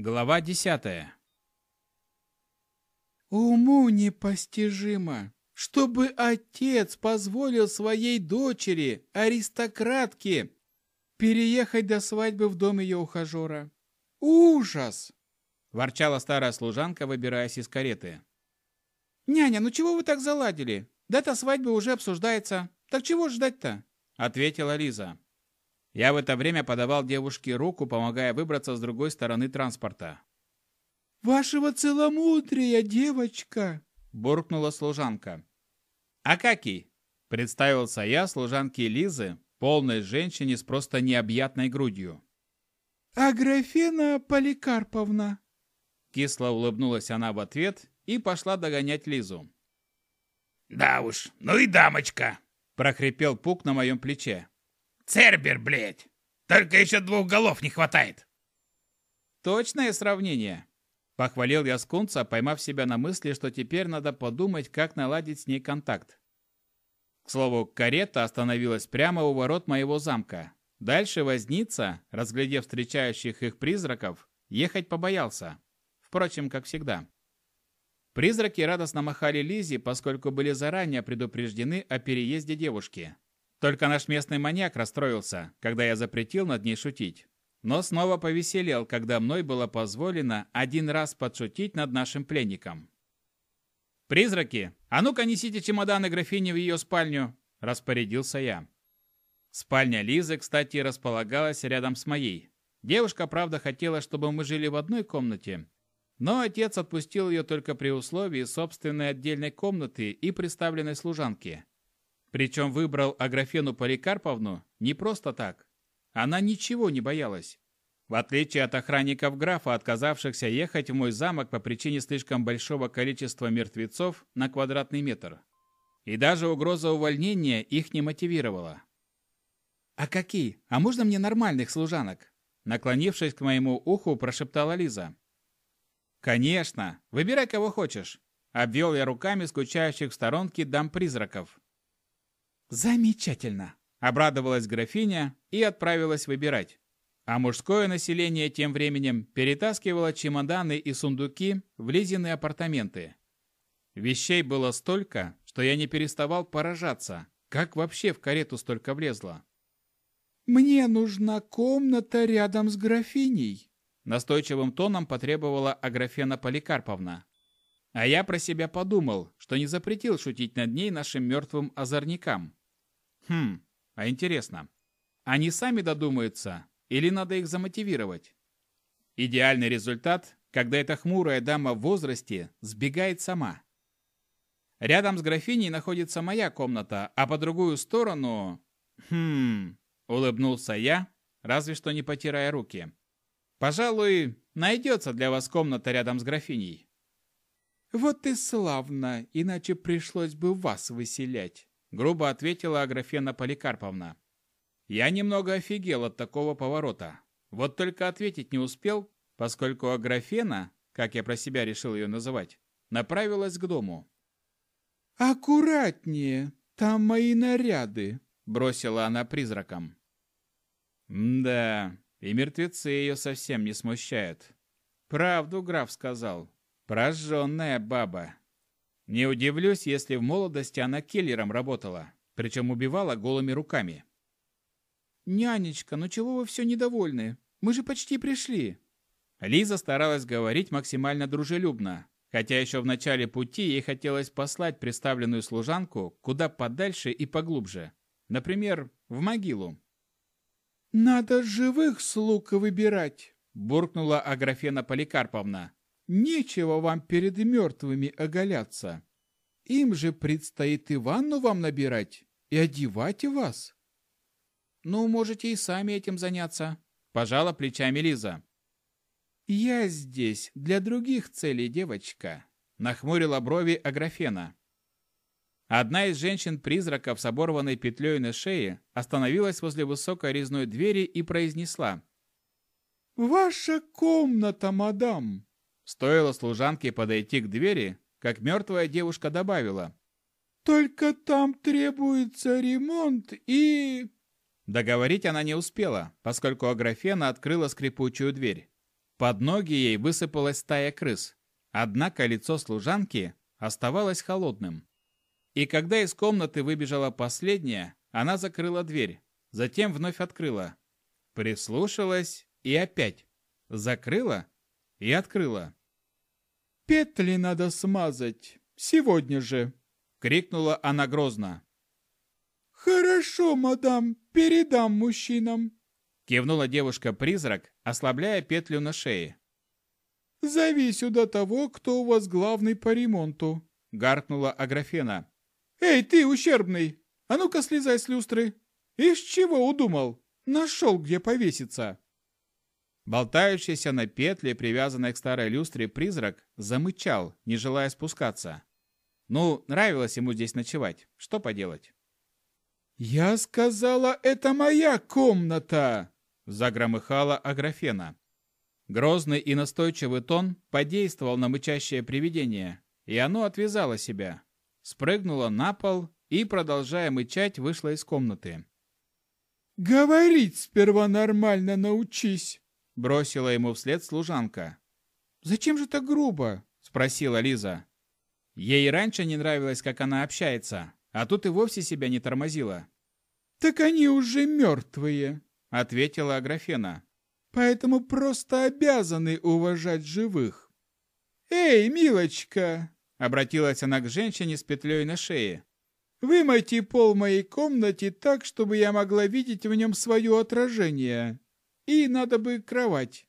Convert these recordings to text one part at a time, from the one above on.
Глава десятая. Уму непостижимо, чтобы отец позволил своей дочери, аристократке, переехать до свадьбы в дом ее ухажера. Ужас! Ворчала старая служанка, выбираясь из кареты. «Няня, ну чего вы так заладили? Дата свадьбы уже обсуждается. Так чего ждать-то?» Ответила Лиза. Я в это время подавал девушке руку, помогая выбраться с другой стороны транспорта. «Вашего целомудрия, девочка!» – буркнула служанка. «Акакий!» – представился я служанке Лизы, полной женщине с просто необъятной грудью. «Аграфена Поликарповна!» Кисло улыбнулась она в ответ и пошла догонять Лизу. «Да уж, ну и дамочка!» – прохрипел Пук на моем плече. «Цербер, блядь! Только еще двух голов не хватает!» «Точное сравнение!» Похвалил я скунца, поймав себя на мысли, что теперь надо подумать, как наладить с ней контакт. К слову, карета остановилась прямо у ворот моего замка. Дальше возница, разглядев встречающих их призраков, ехать побоялся. Впрочем, как всегда. Призраки радостно махали Лизе, поскольку были заранее предупреждены о переезде девушки. Только наш местный маньяк расстроился, когда я запретил над ней шутить. Но снова повеселел, когда мной было позволено один раз подшутить над нашим пленником. «Призраки, а ну-ка несите чемоданы графини в ее спальню!» – распорядился я. Спальня Лизы, кстати, располагалась рядом с моей. Девушка, правда, хотела, чтобы мы жили в одной комнате, но отец отпустил ее только при условии собственной отдельной комнаты и представленной служанки. Причем выбрал Аграфену Поликарповну не просто так. Она ничего не боялась. В отличие от охранников графа, отказавшихся ехать в мой замок по причине слишком большого количества мертвецов на квадратный метр. И даже угроза увольнения их не мотивировала. «А какие? А можно мне нормальных служанок?» Наклонившись к моему уху, прошептала Лиза. «Конечно! Выбирай, кого хочешь!» Обвел я руками скучающих в сторонке дам-призраков. «Замечательно!» – обрадовалась графиня и отправилась выбирать. А мужское население тем временем перетаскивало чемоданы и сундуки в Лизины апартаменты. Вещей было столько, что я не переставал поражаться, как вообще в карету столько влезло. «Мне нужна комната рядом с графиней», Настойчивым тоном потребовала Аграфена Поликарповна. А я про себя подумал, что не запретил шутить над ней нашим мертвым озорникам. Хм, а интересно, они сами додумаются или надо их замотивировать? Идеальный результат, когда эта хмурая дама в возрасте сбегает сама. Рядом с графиней находится моя комната, а по другую сторону... Хм, улыбнулся я, разве что не потирая руки. Пожалуй, найдется для вас комната рядом с графиней. Вот и славно, иначе пришлось бы вас выселять, грубо ответила Аграфена Поликарповна. Я немного офигел от такого поворота. Вот только ответить не успел, поскольку Аграфена, как я про себя решил ее называть, направилась к дому. «Аккуратнее, там мои наряды», — бросила она призраком. «Да, и мертвецы ее совсем не смущают. Правду граф сказал. Прожженная баба. Не удивлюсь, если в молодости она киллером работала, причем убивала голыми руками. «Нянечка, ну чего вы все недовольны? Мы же почти пришли!» Лиза старалась говорить максимально дружелюбно, хотя еще в начале пути ей хотелось послать представленную служанку куда подальше и поглубже. Например, в могилу. «Надо живых слуг выбирать», – буркнула Аграфена Поликарповна. «Нечего вам перед мертвыми оголяться. Им же предстоит и ванну вам набирать, и одевать вас». «Ну, можете и сами этим заняться», – пожала плечами Лиза. «Я здесь для других целей, девочка», – нахмурила брови Аграфена. Одна из женщин-призраков с оборванной петлей на шее остановилась возле высокой резной двери и произнесла. «Ваша комната, мадам!» Стоило служанке подойти к двери, как мертвая девушка добавила. «Только там требуется ремонт и...» Договорить она не успела, поскольку Аграфена открыла скрипучую дверь. Под ноги ей высыпалась стая крыс, однако лицо служанки оставалось холодным. И когда из комнаты выбежала последняя, она закрыла дверь, затем вновь открыла. Прислушалась и опять. Закрыла и открыла. «Петли надо смазать. Сегодня же!» — крикнула она грозно. «Хорошо, мадам, передам мужчинам!» — кивнула девушка-призрак, ослабляя петлю на шее. «Зови сюда того, кто у вас главный по ремонту!» — гаркнула Аграфена. «Эй, ты, ущербный! А ну-ка слезай с люстры! Из чего удумал? Нашел, где повеситься!» Болтающийся на петле, привязанной к старой люстре, призрак замычал, не желая спускаться. Ну, нравилось ему здесь ночевать. Что поделать? «Я сказала, это моя комната!» — загромыхала Аграфена. Грозный и настойчивый тон подействовал на мычащее привидение, и оно отвязало себя, спрыгнуло на пол и, продолжая мычать, вышло из комнаты. «Говорить сперва нормально научись!» Бросила ему вслед служанка. «Зачем же так грубо?» – спросила Лиза. Ей раньше не нравилось, как она общается, а тут и вовсе себя не тормозила. «Так они уже мертвые», – ответила Аграфена. «Поэтому просто обязаны уважать живых». «Эй, милочка!» – обратилась она к женщине с петлей на шее. «Вымойте пол моей комнате так, чтобы я могла видеть в нем свое отражение. И надо бы кровать.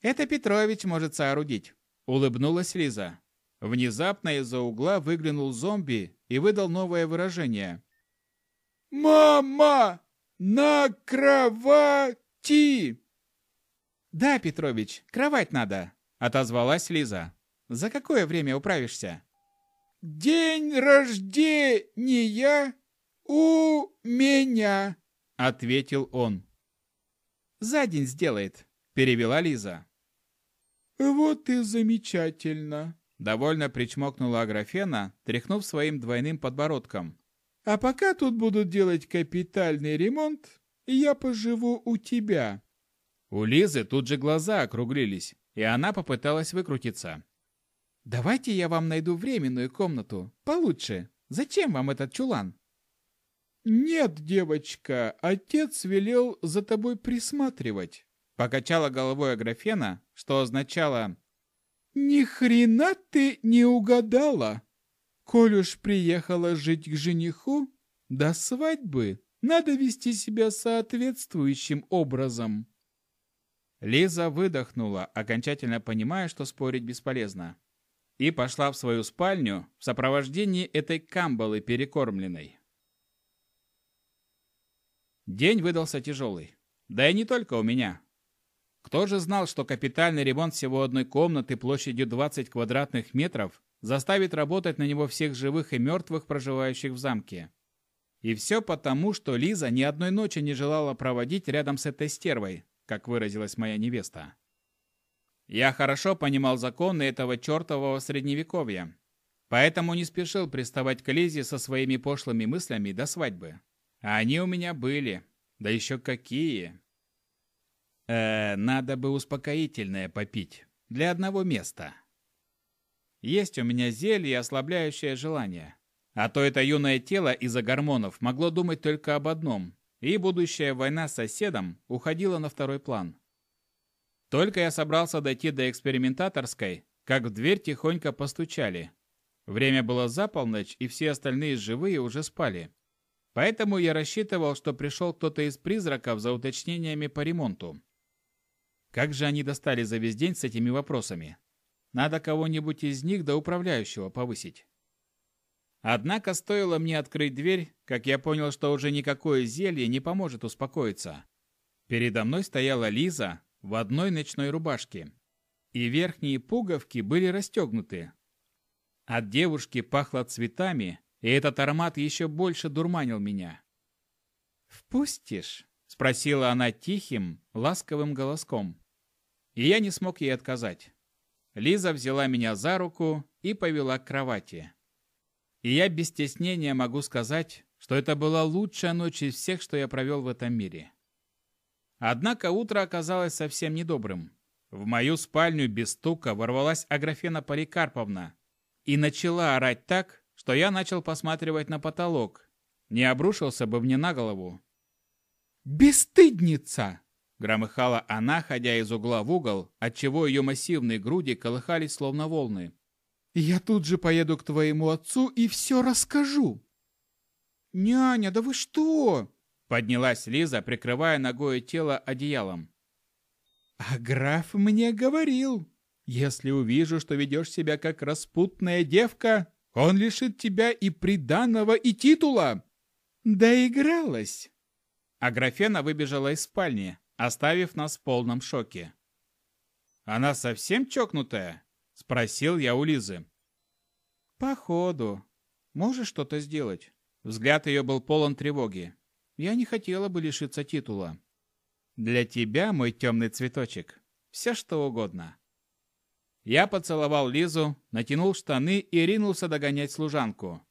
Это Петрович может соорудить, улыбнулась Лиза. Внезапно из-за угла выглянул зомби и выдал новое выражение. «Мама! На кровати!» «Да, Петрович, кровать надо», — отозвалась Лиза. «За какое время управишься?» «День рождения у меня», — ответил он. За день сделает», — перевела Лиза. «Вот и замечательно», — довольно причмокнула Аграфена, тряхнув своим двойным подбородком. «А пока тут будут делать капитальный ремонт, я поживу у тебя». У Лизы тут же глаза округлились, и она попыталась выкрутиться. «Давайте я вам найду временную комнату, получше. Зачем вам этот чулан?» «Нет, девочка, отец велел за тобой присматривать», — покачала головой Аграфена, что означало «Ни хрена ты не угадала! Коль уж приехала жить к жениху, до свадьбы надо вести себя соответствующим образом». Лиза выдохнула, окончательно понимая, что спорить бесполезно, и пошла в свою спальню в сопровождении этой камбалы перекормленной. День выдался тяжелый. Да и не только у меня. Кто же знал, что капитальный ремонт всего одной комнаты площадью 20 квадратных метров заставит работать на него всех живых и мертвых, проживающих в замке? И все потому, что Лиза ни одной ночи не желала проводить рядом с этой стервой, как выразилась моя невеста. Я хорошо понимал законы этого чертового средневековья, поэтому не спешил приставать к Лизе со своими пошлыми мыслями до свадьбы. А они у меня были. Да еще какие. Э, надо бы успокоительное попить. Для одного места. Есть у меня зелье, ослабляющее желание. А то это юное тело из-за гормонов могло думать только об одном. И будущая война с соседом уходила на второй план. Только я собрался дойти до экспериментаторской, как в дверь тихонько постучали. Время было за полночь, и все остальные живые уже спали. Поэтому я рассчитывал, что пришел кто-то из призраков за уточнениями по ремонту. Как же они достали за весь день с этими вопросами? Надо кого-нибудь из них до управляющего повысить. Однако стоило мне открыть дверь, как я понял, что уже никакое зелье не поможет успокоиться. Передо мной стояла Лиза в одной ночной рубашке, и верхние пуговки были расстегнуты. От девушки пахло цветами, и этот аромат еще больше дурманил меня. «Впустишь?» — спросила она тихим, ласковым голоском. И я не смог ей отказать. Лиза взяла меня за руку и повела к кровати. И я без стеснения могу сказать, что это была лучшая ночь из всех, что я провел в этом мире. Однако утро оказалось совсем недобрым. В мою спальню без стука ворвалась Аграфена Поликарповна и начала орать так, что я начал посматривать на потолок. Не обрушился бы мне на голову. «Бесстыдница!» — громыхала она, ходя из угла в угол, отчего ее массивные груди колыхались словно волны. «Я тут же поеду к твоему отцу и все расскажу!» «Няня, да вы что?» — поднялась Лиза, прикрывая ногой тело одеялом. «А граф мне говорил, если увижу, что ведешь себя как распутная девка, он лишит тебя и приданного, и титула!» «Доигралась!» Аграфена выбежала из спальни, оставив нас в полном шоке. «Она совсем чокнутая?» – спросил я у Лизы. «Походу. Можешь что-то сделать?» Взгляд ее был полон тревоги. «Я не хотела бы лишиться титула». «Для тебя, мой темный цветочек, все что угодно». Я поцеловал Лизу, натянул штаны и ринулся догонять служанку.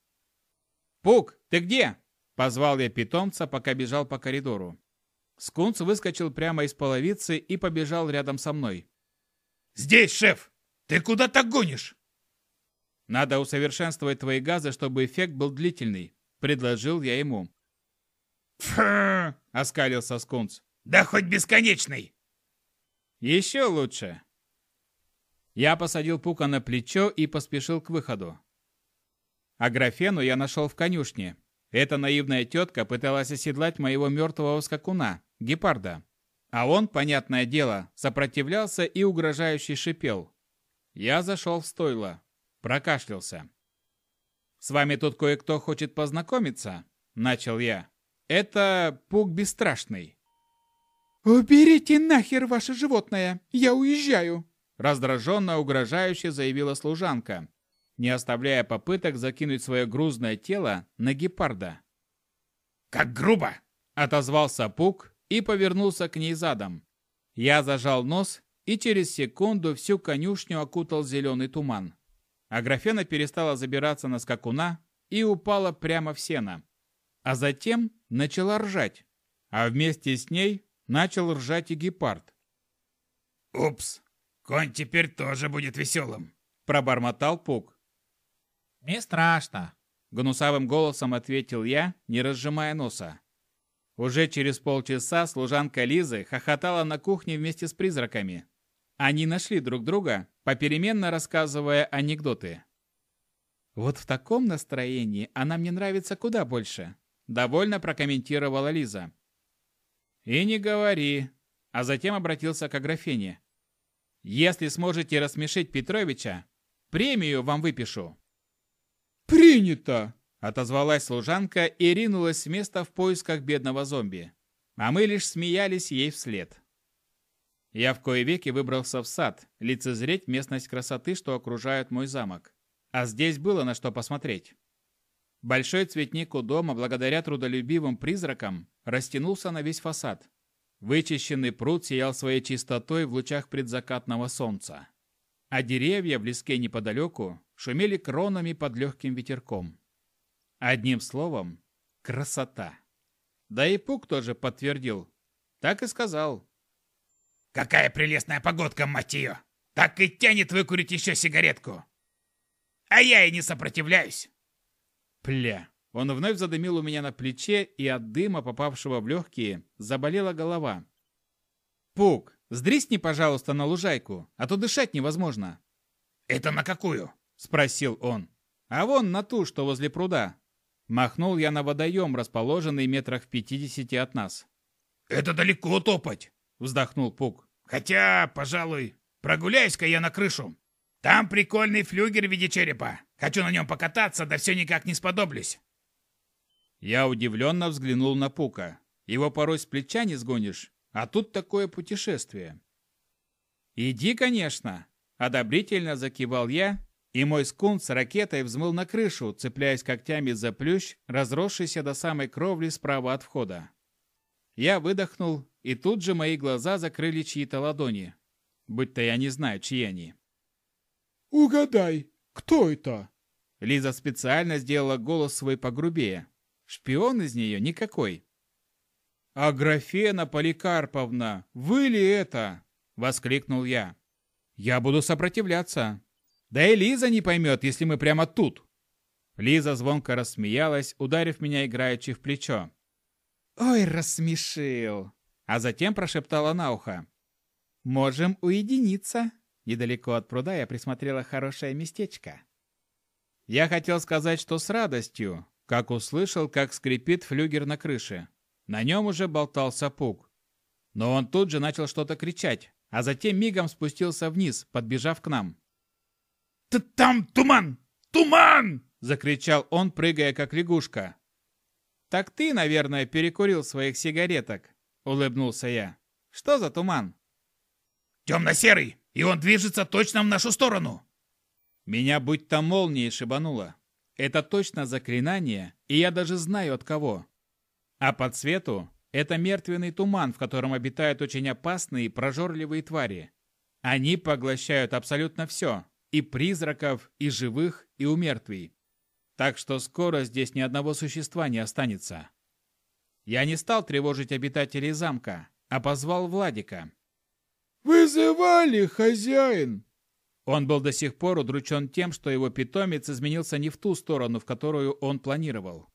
«Пук, ты где?» Позвал я питомца, пока бежал по коридору. Скунс выскочил прямо из половицы и побежал рядом со мной. «Здесь, шеф! Ты куда так гонишь?» «Надо усовершенствовать твои газы, чтобы эффект был длительный», — предложил я ему. «Фу!» — оскалился Скунс. «Да хоть бесконечный!» «Еще лучше!» Я посадил Пука на плечо и поспешил к выходу. А графену я нашел в конюшне, эта наивная тетка пыталась оседлать моего мертвого скакуна, гепарда. А он, понятное дело, сопротивлялся и угрожающе шипел. Я зашел в стойло, прокашлялся. «С вами тут кое-кто хочет познакомиться», — начал я. «Это Пук Бесстрашный». «Уберите нахер ваше животное! Я уезжаю!» Раздраженно угрожающе заявила служанка, не оставляя попыток закинуть свое грузное тело на гепарда. «Как грубо!» – отозвался Пук и повернулся к ней задом. Я зажал нос, и через секунду всю конюшню окутал зеленый туман. Аграфена перестала забираться на скакуна и упала прямо в сено. А затем начала ржать, а вместе с ней начал ржать и гепард. «Упс, конь теперь тоже будет веселым», – пробормотал Пук. «Не страшно», — гнусавым голосом ответил я, не разжимая носа. Уже через полчаса служанка Лизы хохотала на кухне вместе с призраками. Они нашли друг друга, попеременно рассказывая анекдоты. «Вот в таком настроении она мне нравится куда больше», — довольно прокомментировала Лиза. «И не говори», а затем обратился к Аграфене. «Если сможете рассмешить Петровича, премию вам выпишу». «Принято!» – отозвалась служанка и ринулась с места в поисках бедного зомби. А мы лишь смеялись ей вслед. Я в кое веки выбрался в сад, лицезреть местность красоты, что окружает мой замок. А здесь было на что посмотреть. Большой цветник у дома, благодаря трудолюбивым призракам, растянулся на весь фасад. Вычищенный пруд сиял своей чистотой в лучах предзакатного солнца. А деревья в леске неподалеку шумели кронами под легким ветерком. Одним словом, красота. Да и Пук тоже подтвердил. Так и сказал. «Какая прелестная погодка, мать ее! Так и тянет выкурить еще сигаретку! А я и не сопротивляюсь!» Пля! Он вновь задымил у меня на плече, и от дыма, попавшего в легкие, заболела голова. «Пук, сдрисни, пожалуйста, на лужайку, а то дышать невозможно». «Это на какую?» спросил он. А вон на ту, что возле пруда. Махнул я на водоем, расположенный метрах в пятидесяти от нас. Это далеко топать, вздохнул Пук. Хотя, пожалуй, прогуляюсь-ка я на крышу. Там прикольный флюгер в виде черепа. Хочу на нем покататься, да все никак не сподоблюсь. Я удивленно взглянул на Пука. Его порой с плеча не сгонишь, а тут такое путешествие. «Иди, конечно!» – одобрительно закивал я и мой скун с ракетой взмыл на крышу, цепляясь когтями за плющ, разросшийся до самой кровли справа от входа. Я выдохнул, и тут же мои глаза закрыли чьи-то ладони. Будь-то я не знаю, чьи они. «Угадай, кто это?» Лиза специально сделала голос свой погрубее. Шпион из нее никакой. «Аграфена Поликарповна, вы ли это?» — воскликнул я. «Я буду сопротивляться. Да и Лиза не поймет, если мы прямо тут». Лиза звонко рассмеялась, ударив меня играючи в плечо. «Ой, рассмешил!» А затем прошептала на ухо. «Можем уединиться». Недалеко от пруда я присмотрела хорошее местечко. Я хотел сказать, что с радостью, как услышал, как скрипит флюгер на крыше. На нем уже болтался пук. Но он тут же начал что-то кричать, а затем мигом спустился вниз, подбежав к нам. «Т «Там туман! Туман!» – закричал он, прыгая как лягушка. «Так ты, наверное, перекурил своих сигареток», – улыбнулся я. «Что за туман?» «Темно-серый, и он движется точно в нашу сторону!» Меня будто молнией шибануло. Это точно заклинание, и я даже знаю от кого. А по цвету это мертвенный туман, в котором обитают очень опасные прожорливые твари. Они поглощают абсолютно все. И призраков, и живых, и умертвий. Так что скоро здесь ни одного существа не останется. Я не стал тревожить обитателей замка, а позвал Владика. «Вызывали, хозяин!» Он был до сих пор удручен тем, что его питомец изменился не в ту сторону, в которую он планировал.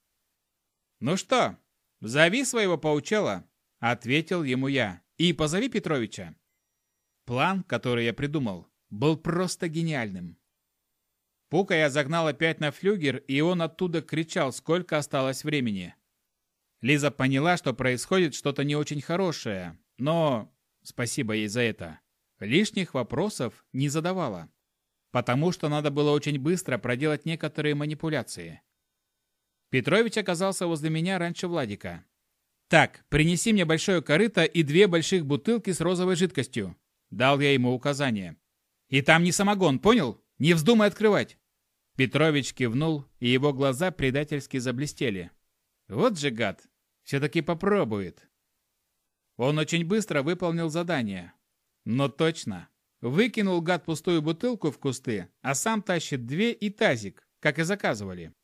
«Ну что, зови своего паучела», — ответил ему я, — «и позови Петровича». План, который я придумал, был просто гениальным. Пука я загнал опять на флюгер, и он оттуда кричал, сколько осталось времени. Лиза поняла, что происходит что-то не очень хорошее, но... Спасибо ей за это лишних вопросов не задавала, потому что надо было очень быстро проделать некоторые манипуляции. Петрович оказался возле меня раньше Владика. «Так, принеси мне большое корыто и две больших бутылки с розовой жидкостью», – дал я ему указание. «И там не самогон, понял? Не вздумай открывать!» Петрович кивнул, и его глаза предательски заблестели. «Вот же гад! Все-таки попробует!» Он очень быстро выполнил задание, но точно. Выкинул гад пустую бутылку в кусты, а сам тащит две и тазик, как и заказывали.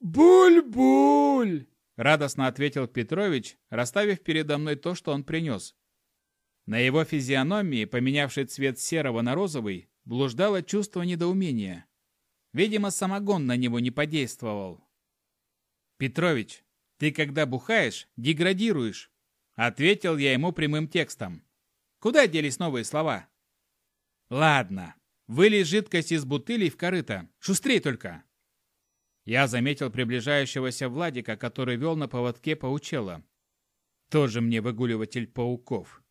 «Буль-буль!» — радостно ответил Петрович, расставив передо мной то, что он принес. На его физиономии, поменявший цвет серого на розовый, блуждало чувство недоумения. Видимо, самогон на него не подействовал. «Петрович, ты когда бухаешь, деградируешь», — ответил я ему прямым текстом. Куда делись новые слова? Ладно, вылей жидкость из бутылей в корыто. Шустрей только. Я заметил приближающегося Владика, который вел на поводке паучела. Тоже мне выгуливатель пауков.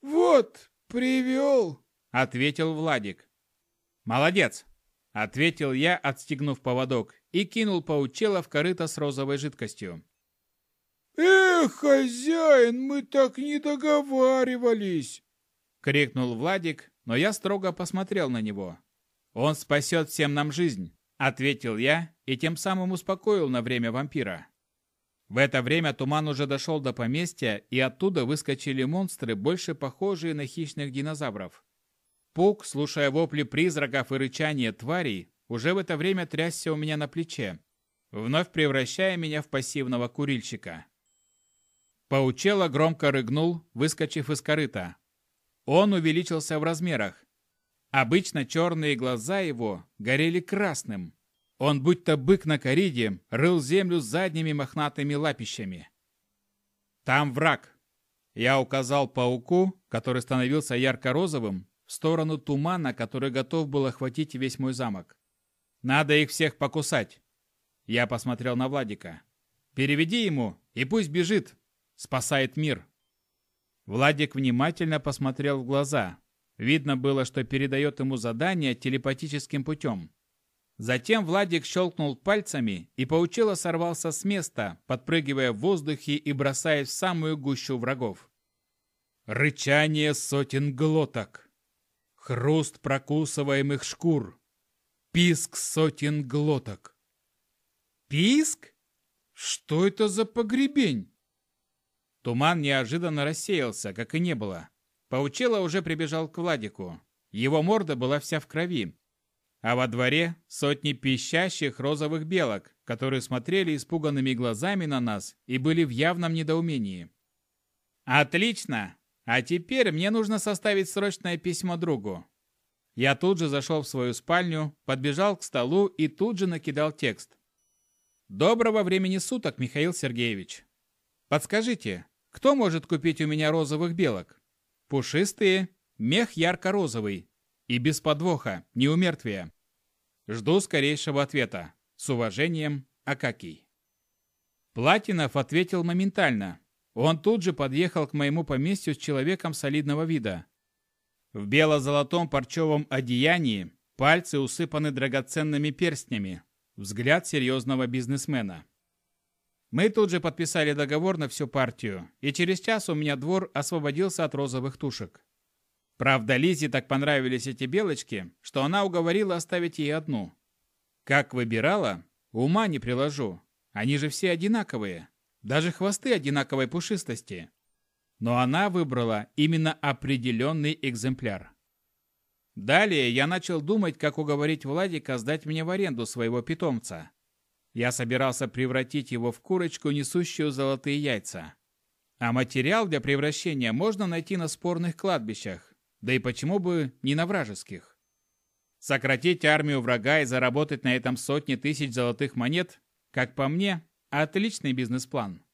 «Вот, привел», — ответил Владик. «Молодец», — ответил я, отстегнув поводок, и кинул паучела в корыто с розовой жидкостью. «Эх, хозяин, мы так не договаривались!» — крикнул Владик, но я строго посмотрел на него. «Он спасет всем нам жизнь», — ответил я и тем самым успокоил на время вампира. В это время туман уже дошел до поместья, и оттуда выскочили монстры, больше похожие на хищных динозавров. Пук, слушая вопли призраков и рычание тварей, уже в это время трясся у меня на плече, вновь превращая меня в пассивного курильщика. Паучело громко рыгнул, выскочив из корыта. Он увеличился в размерах. Обычно черные глаза его горели красным. Он, будто бык на кориде, рыл землю задними мохнатыми лапищами. «Там враг!» Я указал пауку, который становился ярко-розовым, в сторону тумана, который готов был охватить весь мой замок. «Надо их всех покусать!» Я посмотрел на Владика. «Переведи ему, и пусть бежит, спасает мир. Владик внимательно посмотрел в глаза. Видно было, что передает ему задание телепатическим путем. Затем Владик щелкнул пальцами, и паучило сорвался с места, подпрыгивая в воздухе и бросаясь в самую гущу врагов. Рычание сотен глоток. Хруст прокусываемых шкур. Писк сотен глоток. Писк? Что это за погребень? Туман неожиданно рассеялся, как и не было. Паучело уже прибежал к Владику. Его морда была вся в крови. А во дворе сотни пищащих розовых белок, которые смотрели испуганными глазами на нас и были в явном недоумении. «Отлично! А теперь мне нужно составить срочное письмо другу. Я тут же зашел в свою спальню, подбежал к столу и тут же накидал текст. Доброго времени суток, Михаил Сергеевич. Подскажите, кто может купить у меня розовых белок? Пушистые, мех ярко-розовый и без подвоха, не у мертвия. Жду скорейшего ответа. С уважением, Акакий. Платинов ответил моментально. Он тут же подъехал к моему поместью с человеком солидного вида. В бело-золотом парчевом одеянии пальцы усыпаны драгоценными перстнями. Взгляд серьезного бизнесмена. Мы тут же подписали договор на всю партию, и через час у меня двор освободился от розовых тушек. Правда, Лизе так понравились эти белочки, что она уговорила оставить ей одну. Как выбирала, ума не приложу. Они же все одинаковые. Даже хвосты одинаковой пушистости. Но она выбрала именно определенный экземпляр. Далее я начал думать, как уговорить Владика сдать мне в аренду своего питомца. Я собирался превратить его в курочку, несущую золотые яйца. А материал для превращения можно найти на спорных кладбищах, да и почему бы не на вражеских? Сократить армию врага и заработать на этом сотни тысяч золотых монет, как по мне, отличный бизнес-план.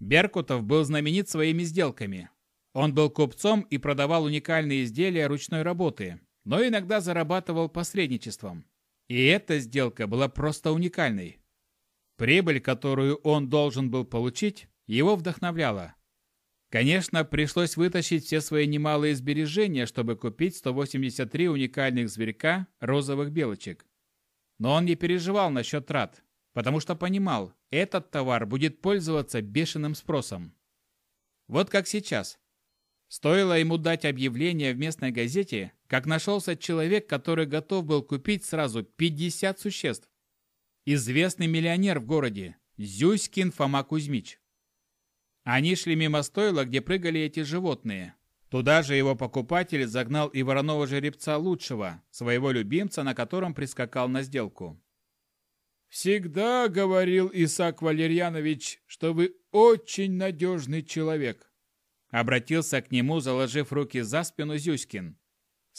Беркутов был знаменит своими сделками. Он был купцом и продавал уникальные изделия ручной работы, но иногда зарабатывал посредничеством. И эта сделка была просто уникальной. Прибыль, которую он должен был получить, его вдохновляла. Конечно, пришлось вытащить все свои немалые сбережения, чтобы купить 183 уникальных зверька розовых белочек. Но он не переживал насчет трат, потому что понимал, этот товар будет пользоваться бешеным спросом. Вот как сейчас. Стоило ему дать объявление в местной газете, как нашелся человек, который готов был купить сразу 50 существ. Известный миллионер в городе, Зюськин Фома Кузьмич. Они шли мимо стойла, где прыгали эти животные. Туда же его покупатель загнал и вороного жеребца лучшего, своего любимца, на котором прискакал на сделку. «Всегда говорил Исаак Валерьянович, что вы очень надежный человек», обратился к нему, заложив руки за спину Зюськин.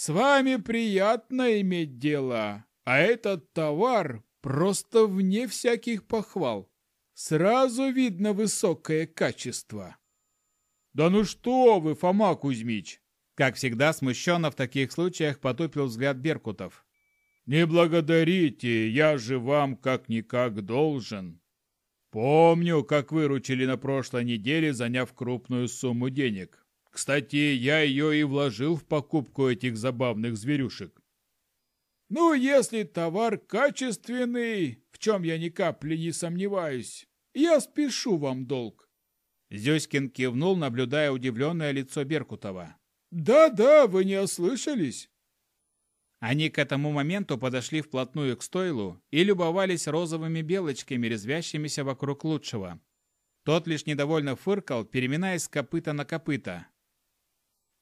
«С вами приятно иметь дело, а этот товар просто вне всяких похвал. Сразу видно высокое качество. Да ну что вы, Фома Кузьмич! Как всегда, смущенно в таких случаях потупил взгляд Беркутов. Не благодарите, я же вам как-никак должен. Помню, как выручили на прошлой неделе, заняв крупную сумму денег. Кстати, я ее и вложил в покупку этих забавных зверюшек. Ну, если товар качественный, в чем я ни капли не сомневаюсь, я спешу вам долг. Зюськин кивнул, наблюдая удивленное лицо Беркутова. «Да-да, вы не ослышались!» Они к этому моменту подошли вплотную к стойлу и любовались розовыми белочками, резвящимися вокруг лучшего. Тот лишь недовольно фыркал, переминаясь с копыта на копыта.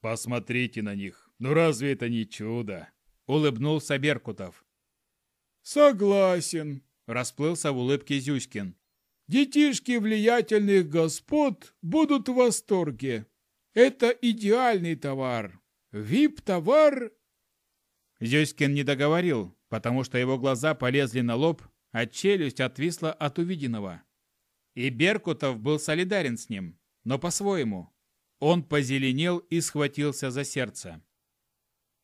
«Посмотрите на них! Ну разве это не чудо?» — улыбнулся Беркутов. «Согласен», — расплылся в улыбке Зюськин. Детишки влиятельных господ будут в восторге. Это идеальный товар. Вип-товар...» Зюськин не договорил, потому что его глаза полезли на лоб, а челюсть отвисла от увиденного. И Беркутов был солидарен с ним, но по-своему. Он позеленел и схватился за сердце.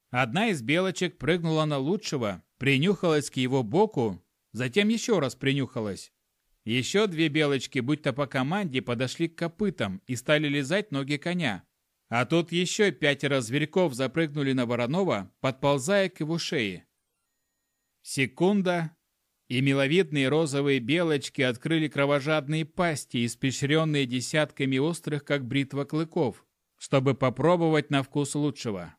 Одна из белочек прыгнула на лучшего, принюхалась к его боку, затем еще раз принюхалась еще две белочки, будто по команде, подошли к копытам и стали лизать ноги коня. А тут еще пятеро зверьков запрыгнули на Воронова, подползая к его шее. Секунда, и миловидные розовые белочки открыли кровожадные пасти, испещренные десятками острых, как бритва клыков, чтобы попробовать на вкус лучшего.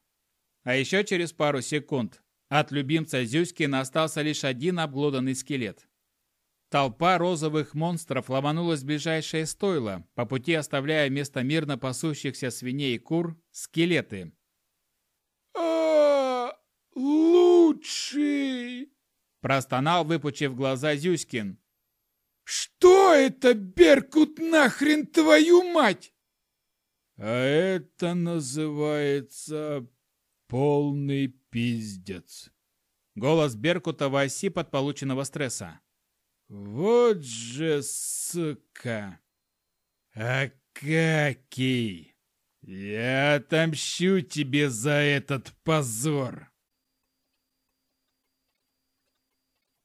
А еще через пару секунд от любимца Зюськина остался лишь один обглоданный скелет. Толпа розовых монстров ломанулась в ближайшее стойло, по пути оставляя вместо мирно пасущихся свиней и кур скелеты. а лучший!» Простонал, выпучив глаза Зюськин. «Что это, Беркут, нахрен твою мать?» А это называется полный пиздец. Голос Беркута в оси от полученного стресса. Вот же сука! Акакий! Я отомщу тебе за этот позор!